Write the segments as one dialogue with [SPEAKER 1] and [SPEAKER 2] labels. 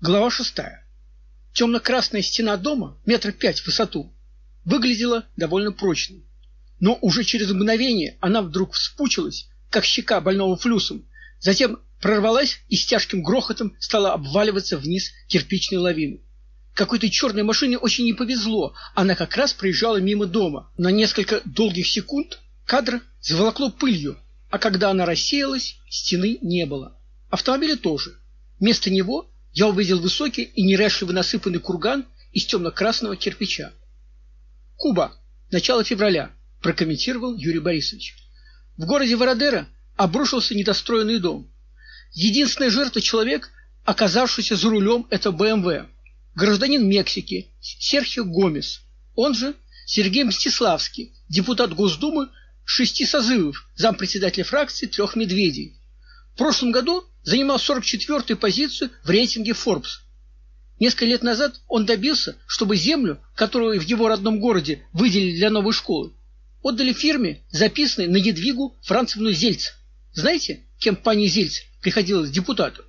[SPEAKER 1] Глава шестая. Темно-красная стена дома, метра пять в высоту, выглядела довольно прочной. Но уже через мгновение она вдруг вспучилась, как щека больного флюсом, затем прорвалась и с тяжким грохотом стала обваливаться вниз кирпичной лавиной. Какой-то черной машине очень не повезло, она как раз проезжала мимо дома. На несколько долгих секунд кадр заволокло пылью, а когда она рассеялась, стены не было. Автомобиля тоже. Вместо него я увидел высокий и неряшливо насыпанный курган из темно-красного кирпича. Куба. Начало февраля, прокомментировал Юрий Борисович. В городе Вородера обрушился недостроенный дом. Единственная жертва человек, оказавшийся за рулем это БМВ. Гражданин Мексики Серхио Гомес, он же Сергей Мстиславский, депутат Госдумы шести созывов, зампредседателя фракции трех медведей. В прошлом году занимал 44-ю позицию в рейтинге Forbes. Несколько лет назад он добился, чтобы землю, которую в его родном городе выделили для новой школы, отдали фирме, записанной на Едвигу Францевну Зельц. Знаете, кем пани Зельц приходилась депутату?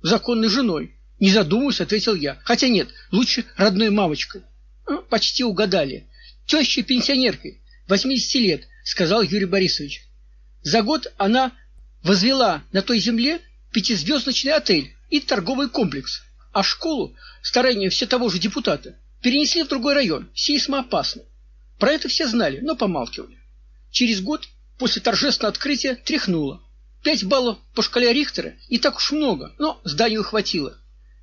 [SPEAKER 1] Законной женой. Не задумываясь, ответил я. Хотя нет, лучше родной мамочкой. Ну, почти угадали. Тещей пенсионеркой, 80 лет, сказал Юрий Борисович. За год она возвела на той земле пятизвездочный отель и торговый комплекс, а школу, старания все того же депутата, перенесли в другой район, сейсмоопасный. Про это все знали, но помалкивали. Через год после торжественного открытия тряхнуло. Пять баллов по шкале Рихтера не так уж много, но зданию хватило.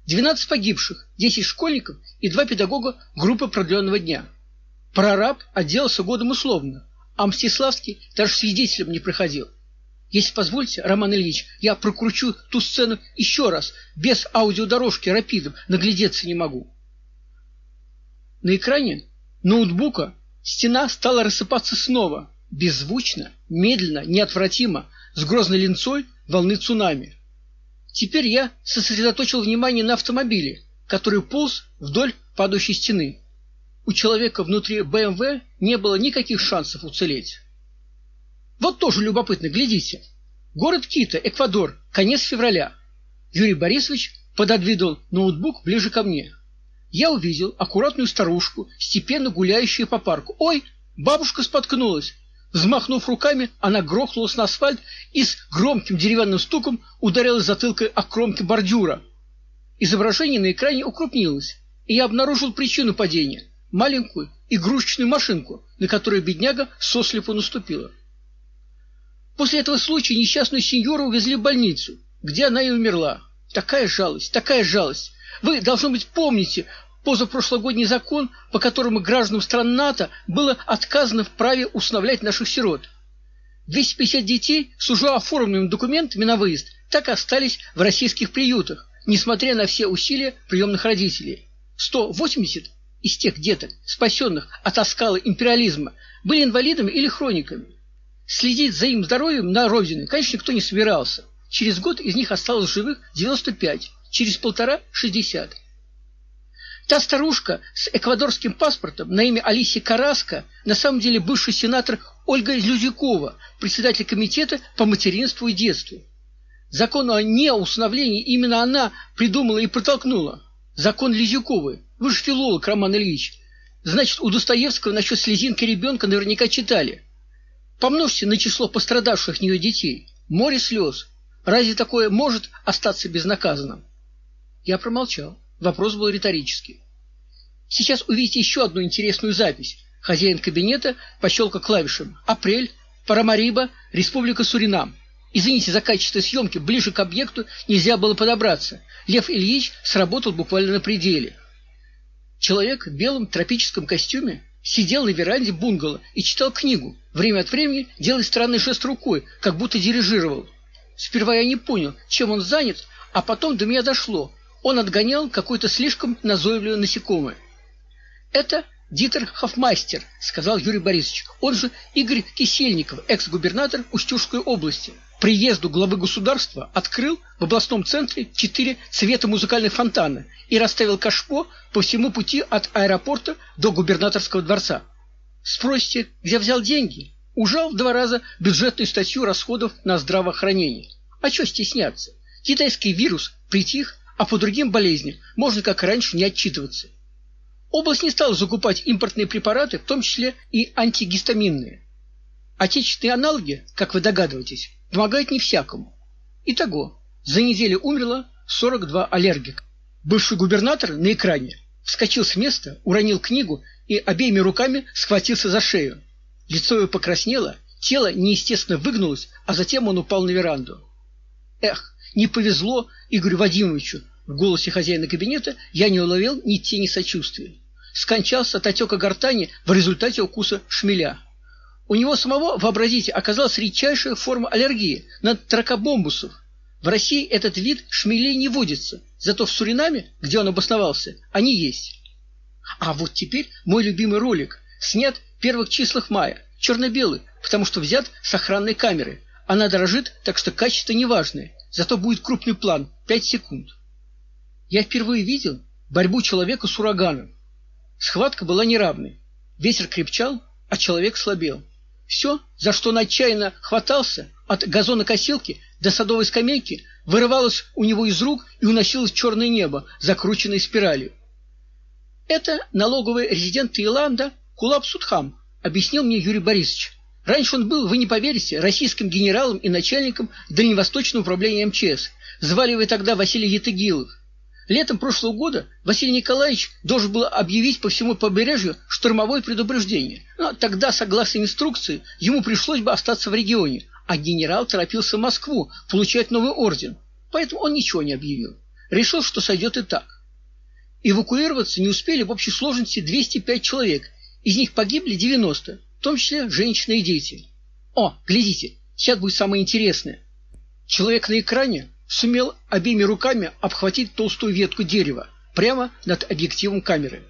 [SPEAKER 1] Двенадцать погибших, десять школьников и два педагога группы продленного дня. Прораб отделался годом условно, а Мстиславский даже свидетелем не проходил. Если позволите, Роман Ильич, я прокручу ту сцену еще раз, без аудиодорожки рапидом, наглядеться не могу. На экране ноутбука стена стала рассыпаться снова, беззвучно, медленно, неотвратимо, с грозной линцой волны цунами. Теперь я сосредоточил внимание на автомобиле, который полз вдоль падающей стены. У человека внутри БМВ не было никаких шансов уцелеть. Вот тоже любопытно, глядите. Город Кита, Эквадор, конец февраля. Юрий Борисович пододвинул ноутбук ближе ко мне. Я увидел аккуратную старушку, степенно гуляющую по парку. Ой, бабушка споткнулась. Взмахнув руками, она грохнулась на асфальт и с громким деревянным стуком ударилась затылкой о кромки бордюра. Изображение на экране укрупнилось, и я обнаружил причину падения маленькую игрушечную машинку, на которую бедняга сослепу наступила. После этого случая несчастную сеньору увезли в больницу, где она и умерла. Такая жалость, такая жалость. Вы, должно быть, помните позапрошлогодний закон, по которому гражданам стран НАТО было отказано в праве усыновлять наших сирот. 250 детей с уже оформленными документами на выезд так и остались в российских приютах, несмотря на все усилия приемных родителей. 180 из тех деток, спасенных от оскала империализма, были инвалидами или хрониками. Следить за им здоровьем на родине, конечно, никто не собирался. Через год из них осталось живых 95, через полтора 60. Та старушка с эквадорским паспортом на имя Алисия Караска, на самом деле бывший сенатор Ольга Люзякова, председатель комитета по материнству и детству. Закон о неусыновлении именно она придумала и протолкнула. Закон Лизюковой. Вы же филолог, Роман Ильич. Значит, у Достоевского насчет слезинки ребенка наверняка читали. Помножьте на число пострадавших нее детей. Море слез. Разве такое может остаться безнаказанным? Я промолчал. Вопрос был риторический. Сейчас увидите еще одну интересную запись. Хозяин кабинета пощелкал клавишами. Апрель, Парамариба, Республика Суринам. Извините за качество съемки, ближе к объекту нельзя было подобраться. Лев Ильич сработал буквально на пределе. Человек в белом тропическом костюме сидел на веранде бунгало и читал книгу, время от времени делая странный жест рукой, как будто дирижировал. Сперва я не понял, чем он занят, а потом до меня дошло. Он отгонял какое-то слишком назойливое насекомое. Это Дитер Хофмастер, сказал Юрий Борисович. Он же Игорь Кисельников, экс-губернатор Устюжской области. Приезду главы государства открыл в областном центре четыре цвета музыкальных фонтана и расставил кашпо по всему пути от аэропорта до губернаторского дворца. Спросите, где взял деньги? Ужал в два раза бюджетную статью расходов на здравоохранение. А что стесняться? Китайский вирус притих, а по другим болезням можно как раньше не отчитываться. Область не стала закупать импортные препараты, в том числе и антигистаминные. Отечественные аналоги, как вы догадываетесь, помогают не всякому. Итого, за неделю умерло 42 аллергика. Бывший губернатор на экране вскочил с места, уронил книгу и обеими руками схватился за шею. Лицо его покраснело, тело неестественно выгнулось, а затем он упал на веранду. Эх, не повезло Игорю Вадимовичу. В голосе хозяина кабинета я не уловил ни тени сочувствия. Скончался от отека гортани в результате укуса шмеля. У него самого, вообразите, оказалась редчайшая форма аллергии на тракобомбусов. В России этот вид шмелей не водится, зато в Суринаме, где он обосновался, они есть. А вот теперь мой любимый ролик, снят в первых числах мая, черно-белый, потому что взят с охранной камеры. Она дорожит, так что качество неважное, зато будет крупный план 5 секунд. Я впервые видел борьбу человека с ураганом. Схватка была неравной. Ветер крепчал, а человек слабел. Все, за что он отчаянно хватался, от газонокосилки до садовой скамейки, вырывалось у него из рук и уносилось в черное небо, закрученное спиралью. Это налоговый резидент Таиланда Кулап Судхам, объяснил мне Юрий Борисович. Раньше он был, вы не поверите, российским генералом и начальником Дальневосточного управления МЧС. Звали его тогда Василий Ятыгилов. Летом прошлого года Василий Николаевич должен был объявить по всему побережью штормовое предупреждение. Но тогда, согласно инструкции, ему пришлось бы остаться в регионе, а генерал торопился в Москву получать новый орден. Поэтому он ничего не объявил. Решил, что сойдет и так. Эвакуироваться не успели в общей сложности 205 человек. Из них погибли 90 в том числе женщины и дети. О, глядите, сейчас будет самое интересное. Человек на экране сумел обеими руками обхватить толстую ветку дерева прямо над объективом камеры.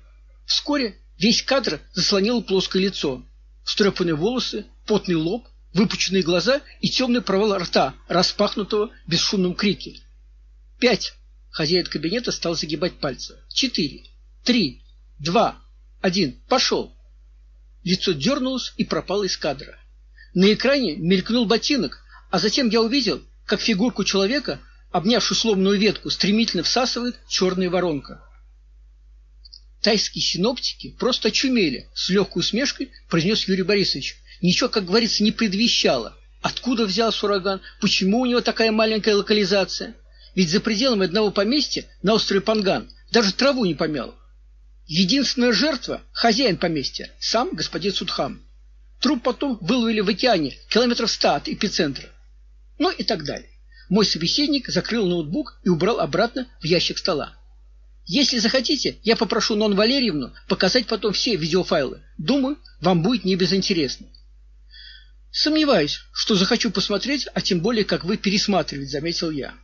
[SPEAKER 1] Вскоре весь кадр заслонило плоское лицо, встрепанные волосы, потный лоб, выпученные глаза и темный провал рта, распахнутого в крике. Пять. Хозяин кабинета стал загибать пальцы. Четыре. Три. Два. Один. Пошел. Лицо дернулось и пропало из кадра. На экране мелькнул ботинок, а затем я увидел, как фигурку человека, обнявшую сломанную ветку, стремительно всасывает черная воронка. Тайские синоптики просто очумели, с легкой усмешкой произнес Юрий Борисович. Ничего, как говорится, не предвещало. Откуда взялся ураган? Почему у него такая маленькая локализация? Ведь за пределами одного поместья на острове Панган даже траву не помял. Единственная жертва хозяин поместья, сам господин Судхам. Труп потом выловили в океане, километров ста от эпицентра. Ну и так далее. Мой собеседник закрыл ноутбук и убрал обратно в ящик стола. Если захотите, я попрошу Нон Валерьевну показать потом все видеофайлы. Думаю, вам будет не безинтересно. Сомневаюсь, что захочу посмотреть, а тем более, как вы пересматривать, заметил я.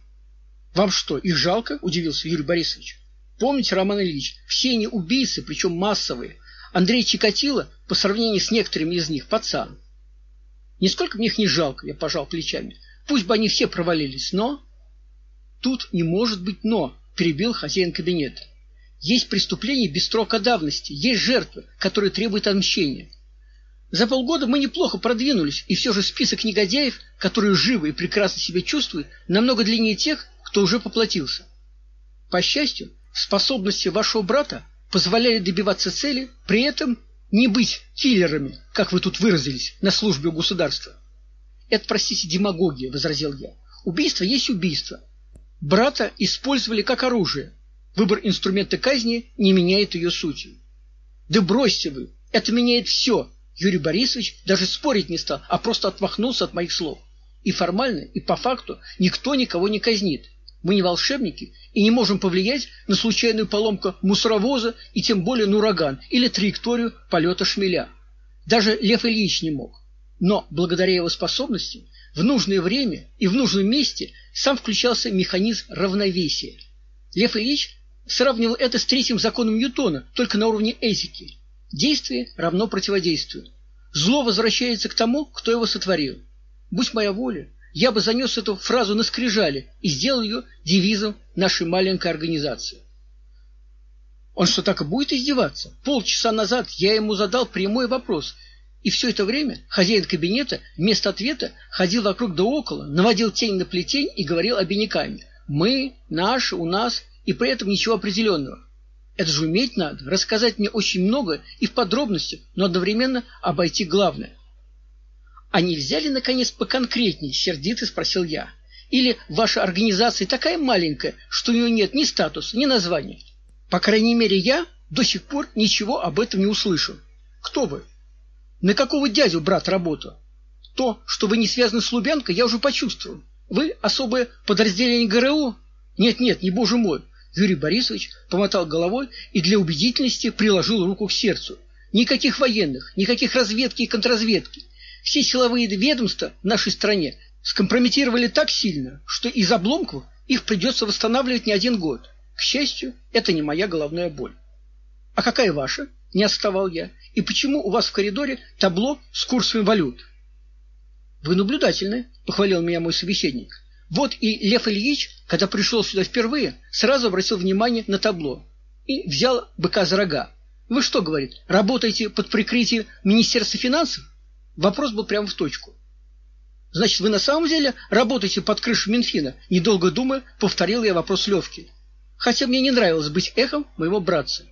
[SPEAKER 1] Вам что, их жалко? удивился Юрий Борисович. Помните, Роман Ильич, все они убийцы, причем массовые. Андрей Чикатило, по сравнению с некоторыми из них, пацан. Нисколько мне их не жалко, я пожал плечами. Пусть бы они все провалились, но... Тут не может быть «но», перебил хозяин кабинета. Есть преступления без срока давности, есть жертвы, которые требуют отмщения. За полгода мы неплохо продвинулись, и все же список негодяев, которые живы и прекрасно себя чувствуют, намного длиннее тех, кто уже поплатился. По счастью, Способности вашего брата позволяли добиваться цели, при этом не быть киллерами, как вы тут выразились, на службе у государства. Это, простите, демагогия, возразил я. Убийство есть убийство. Брата использовали как оружие. Выбор инструмента казни не меняет ее сути. Да бросьте вы, это меняет все. Юрий Борисович даже спорить не стал, а просто отмахнулся от моих слов. И формально, и по факту никто никого не казнит. Мы не волшебники и не можем повлиять на случайную поломку мусоровоза и тем более на ураган или траекторию полета шмеля. Даже Лев Ильич не мог. Но благодаря его способностям в нужное время и в нужном месте сам включался механизм равновесия. Лев Ильич сравнивал это с третьим законом Ньютона, только на уровне этики. Действие равно противодействию. Зло возвращается к тому, кто его сотворил. Будь моя воля, я бы занес эту фразу на скрижали и сделал ее девизом нашей маленькой организации. Он что так и будет издеваться? Полчаса назад я ему задал прямой вопрос, и все это время хозяин кабинета вместо ответа ходил вокруг да около, наводил тень на плетень и говорил обиняками: "Мы, наши, у нас" и при этом ничего определенного. Это же уметь надо, рассказать мне очень много и в подробностях, но одновременно обойти главное. А нельзя ли наконец поконкретнее, сердито спросил я. Или ваша организация такая маленькая, что у нее нет ни статуса, ни названия? По крайней мере, я до сих пор ничего об этом не услышал. Кто вы? На какого дядю брат работал? То, что вы не связаны с Лубянкой, я уже почувствовал. Вы особое подразделение ГРУ? Нет, нет, не боже мой. Юрий Борисович помотал головой и для убедительности приложил руку к сердцу. Никаких военных, никаких разведки и контрразведки. Все силовые ведомства в нашей стране скомпрометировали так сильно, что из обломков их придется восстанавливать не один год. К счастью, это не моя головная боль. А какая ваша? Не отставал я. И почему у вас в коридоре табло с курсами валют? Вы наблюдательны, похвалил меня мой собеседник. Вот и Лев Ильич, когда пришел сюда впервые, сразу обратил внимание на табло и взял быка за рога. Вы что, говорит, работаете под прикрытием Министерства финансов? Вопрос был прямо в точку. Значит, вы на самом деле работаете под крышей Минфина? Недолго думая, повторил я вопрос Левки. Хотя мне не нравилось быть эхом моего братца.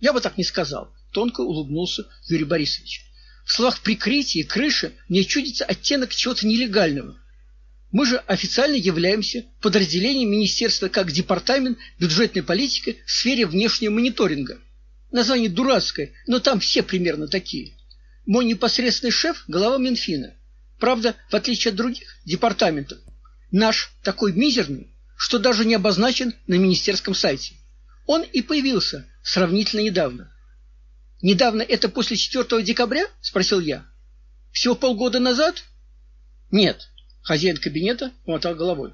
[SPEAKER 1] Я бы так не сказал, тонко улыбнулся Юрий Борисович. В словах прикрытие, крыша мне чудится оттенок чего-то нелегального. Мы же официально являемся подразделением министерства как департамент бюджетной политики в сфере внешнего мониторинга. Название дурацкое, но там все примерно такие. Мой непосредственный шеф глава Минфина. Правда, в отличие от других департаментов, наш такой мизерный, что даже не обозначен на министерском сайте. Он и появился сравнительно недавно. Недавно это после 4 декабря, спросил я. Всего полгода назад? Нет, хозяин кабинета помотал головой.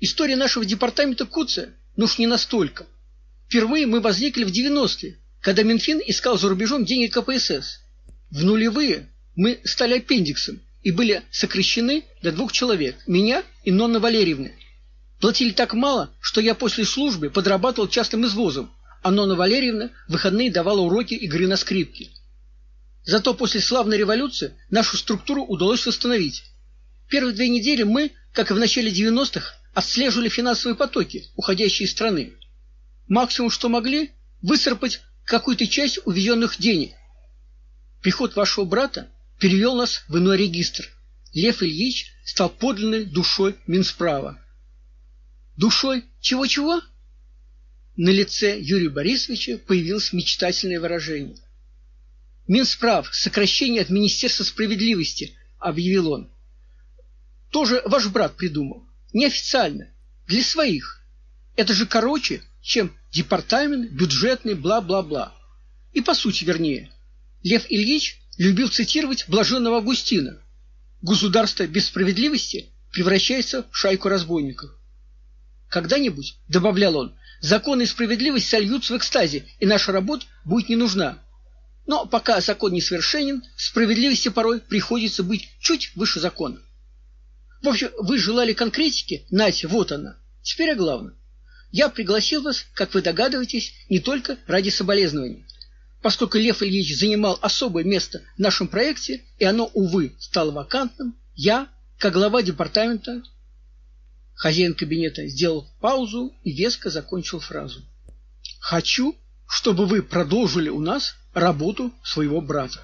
[SPEAKER 1] История нашего департамента куция, ну уж не настолько. Впервые мы возникли в 90-е, когда Минфин искал за рубежом деньги КПСС. В нулевые мы стали аппендиксом и были сокращены до двух человек: меня и Нонны Валерьевны. Платили так мало, что я после службы подрабатывал частым извозом, а Нонна Валерьевна в выходные давала уроки игры на скрипке. Зато после славной революции нашу структуру удалось восстановить. Первые две недели мы, как и в начале 90-х, отслеживали финансовые потоки, уходящие из страны. Максимум, что могли, высырпать какую-то часть увезенных денег. Приход вашего брата перевел нас в иной регистр. Лев Ильич стал подлинной душой Минсправа. Душой чего-чего? На лице Юрия Борисовича появилось мечтательное выражение. Минсправ, сокращение от Министерства справедливости, объявил он. Тоже ваш брат придумал. Неофициально, для своих. Это же короче, чем департамент бюджетный бла-бла-бла. И по сути, вернее. Лев Ильич любил цитировать блаженного Августина. Государство без справедливости превращается в шайку разбойников. Когда-нибудь, добавлял он, закон и справедливость сольются в экстазе, и наша работа будет не нужна. Но пока закон не совершенен, справедливости порой приходится быть чуть выше закона. В общем, вы желали конкретики? Нате, вот она. Теперь о главном. Я пригласил вас, как вы догадываетесь, не только ради соболезнований. Поскольку Лев Ильич занимал особое место в нашем проекте, и оно увы стало вакантным, я, как глава департамента, Хозяин кабинета сделал паузу и веско закончил фразу. Хочу, чтобы вы продолжили у нас работу своего брата.